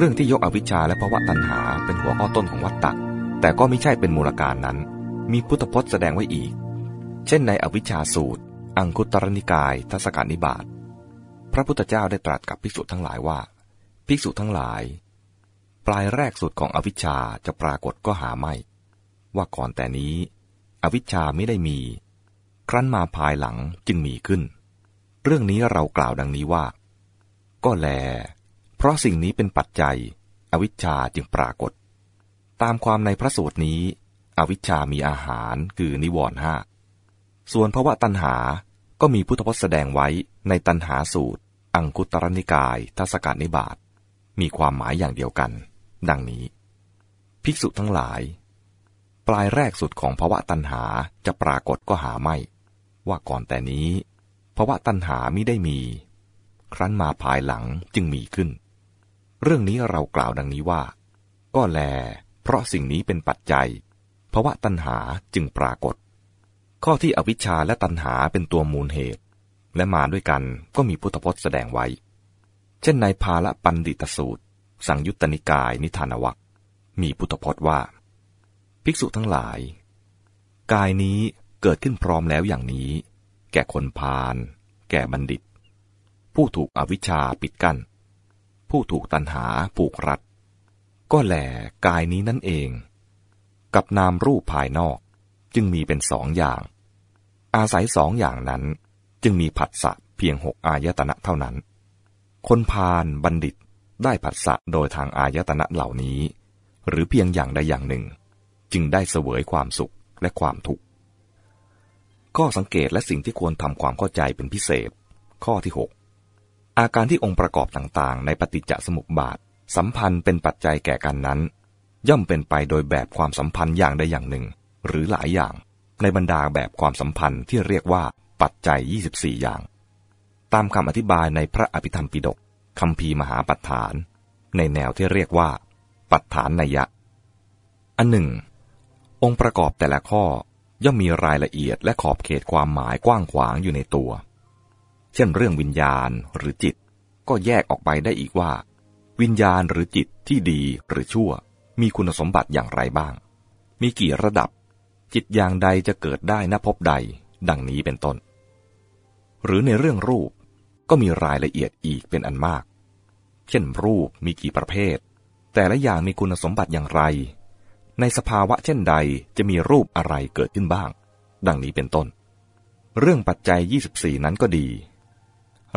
เรื่องที่ยกอวิชชาและภวะตัณหาเป็นหัวข้อต้นของวัตตะแต่ก็ไม่ใช่เป็นมูลการนั้น มีพุทธพจน์แสดงไว้อีก เช่นในอวิชชาสูตร อังคุตรนิกายทศกัณนิบาตพระพุทธเจ้าได้ตรัสกับภิกษุทั้งหลายว่า ภิกษุทั้งหลาย ปลายแรกสุดของอวิชชาจะปรากฏก็หาไม่ ว่าก่อนแต่นี้ อวิชชาไม่ได้มี ครั้นมาภายหลังจึงมีขึ้น เรื่องนี้เรากล่าวดังนี้ว่า ก็แล เพราะสิ่งนี้เป็นปัจจัย อวิชชาจึงปรากฏ ตามความในพระสูตรนี้ อวิชชามีอาหารคือนิวรณ์ห้าส่วนภวะตัณหาก็มีพุทธพจน์แสดงไว้ในตัณหาสูตร อังคุตรนิกายทศกัณนิบาตมีความหมายอย่างเดียวกัน ดังนี้ ภิกษุทั้งหลาย ปลายแรกสุดของภวะตัณหาจะปรากฏก็หาไม่ ว่าก่อนแต่นี้ภวะตัณหามิได้มี ครั้นมาภายหลังจึงมีขึ้น เรื่องนี้เรากล่าวดังนี้ว่า ก็แล เพราะสิ่งนี้เป็นปัจจัยภวะตัณหาจึงปรากฏ ข้อที่อวิชชาและตัณหาเป็นตัวมูลเหตุ และมาด้วยกันก็มีพุทธพจน์แสดงไว้ เช่นในภาละปันดิตสูตร สังยุตตนิกายนิทานวัคมีพุทธพจน์ว่า ภิกษุทั้งหลาย กายนี้เกิดขึ้นพร้อมแล้วอย่างนี้ แก่คนพาลแก่บัณฑิต ผู้ถูกอวิชชาปิดกัน้น ผู้ถูกตัณหาผูกรัด ก็แหลกายนี้นั่นเอง กับนามรูปภายนอกจึงมีเป็นสองอย่าง อาศัยสองอย่างนั้นจึงมีผัสสะเพียงหกอายตนะเท่านั้น คนพาลบัณฑิตได้ผัสสะโดยทางอายตนะเหล่านี้ หรือเพียงอย่างใดอย่างหนึ่ง จึงได้เสวยความสุขและความทุกข์ข้อสังเกตและสิ่งที่ควรทำความเข้าใจเป็นพิเศษ ข้อที่6 อาการที่องค์ประกอบต่างๆ ในปฏิจจสมุปบาท สัมพันธ์เป็นปัจจัยแก่กันนั้น ย่อมเป็นไปโดยแบบความสัมพันธ์อย่างใดอย่างหนึ่ง หรือหลายอย่าง ในบรรดาแบบความสัมพันธ์ที่เรียกว่าปัจจัย 24 อย่าง ตามคำอธิบายในพระอภิธรรมปิฎกคำพีมหาปัฏฐาน ในแนวที่เรียกว่า ปัฏฐานนัยยะ อันหนึ่ง องค์ประกอบแต่ละข้อย่อมมีรายละเอียดและขอบเขตความหมายกว้างขวางอยู่ในตัว เช่นเรื่องวิญญาณหรือจิต ก็แยกออกไปได้อีกว่า วิญญาณหรือจิตที่ดีหรือชั่ว มีคุณสมบัติอย่างไรบ้าง มีกี่ระดับ จิตอย่างใดจะเกิดได้ณพบใด ดังนี้เป็นต้น หรือในเรื่องรูปก็มีรายละเอียดอีกเป็นอันมาก เช่นรูปมีกี่ประเภท แต่ละอย่างมีคุณสมบัติอย่างไร ในสภาวะเช่นใดจะมีรูปอะไรเกิดขึ้นบ้าง ดังนี้เป็นต้น เรื่องปัจจัย 24 นั้นก็ดี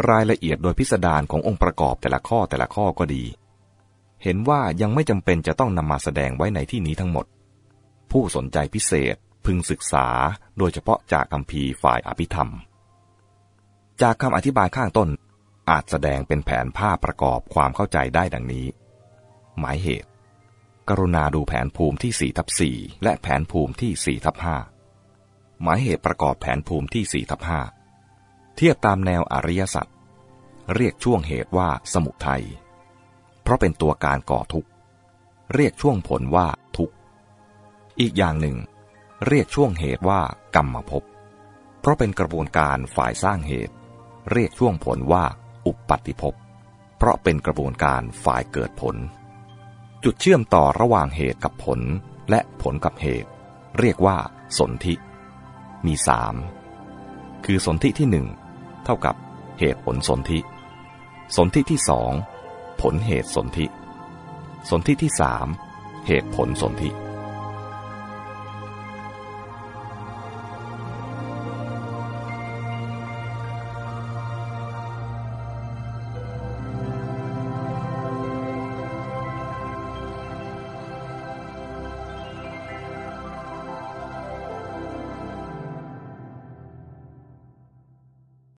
รายละเอียดโดยพิสดารขององค์ประกอบแต่ละข้อแต่ละข้อก็ดี เห็นว่ายังไม่จำเป็นจะต้องนำมาแสดงไว้ในที่นี้ทั้งหมด ผู้สนใจพิเศษพึงศึกษาโดยเฉพาะจากคำพีฝ่ายอภิธรรม จากคำอธิบายข้างต้นอาจแสดงเป็นแผนภาพประกอบความเข้าใจได้ดังนี้ หมายเหตุ กรุณาดูแผนภูมิที่4ทับ4และแผนภูมิที่4ทับ5หมายเหตุประกอบแผนภูมิที่4ทับ5 เทียบตามแนวอริยสัจเรียกช่วงเหตุว่าสมุทัย เพราะเป็นตัวการก่อทุกข์ เรียกช่วงผลว่าทุกข์ อีกอย่างหนึ่ง เรียกช่วงเหตุว่ากรรมภพ เพราะเป็นกระบวนการฝ่ายสร้างเหตุ เรียกช่วงผลว่าอุปปัติภพ เพราะเป็นกระบวนการฝ่ายเกิดผล จุดเชื่อมต่อระหว่างเหตุกับผลและผลกับเหตุ เรียกว่าสนธิ มีสาม คือสนธิที่หนึ่ง เท่ากับเหตุผลสนธิ สนธิที่สองผลเหตุสนธิ สนธิที่สามเหตุผลสนธิ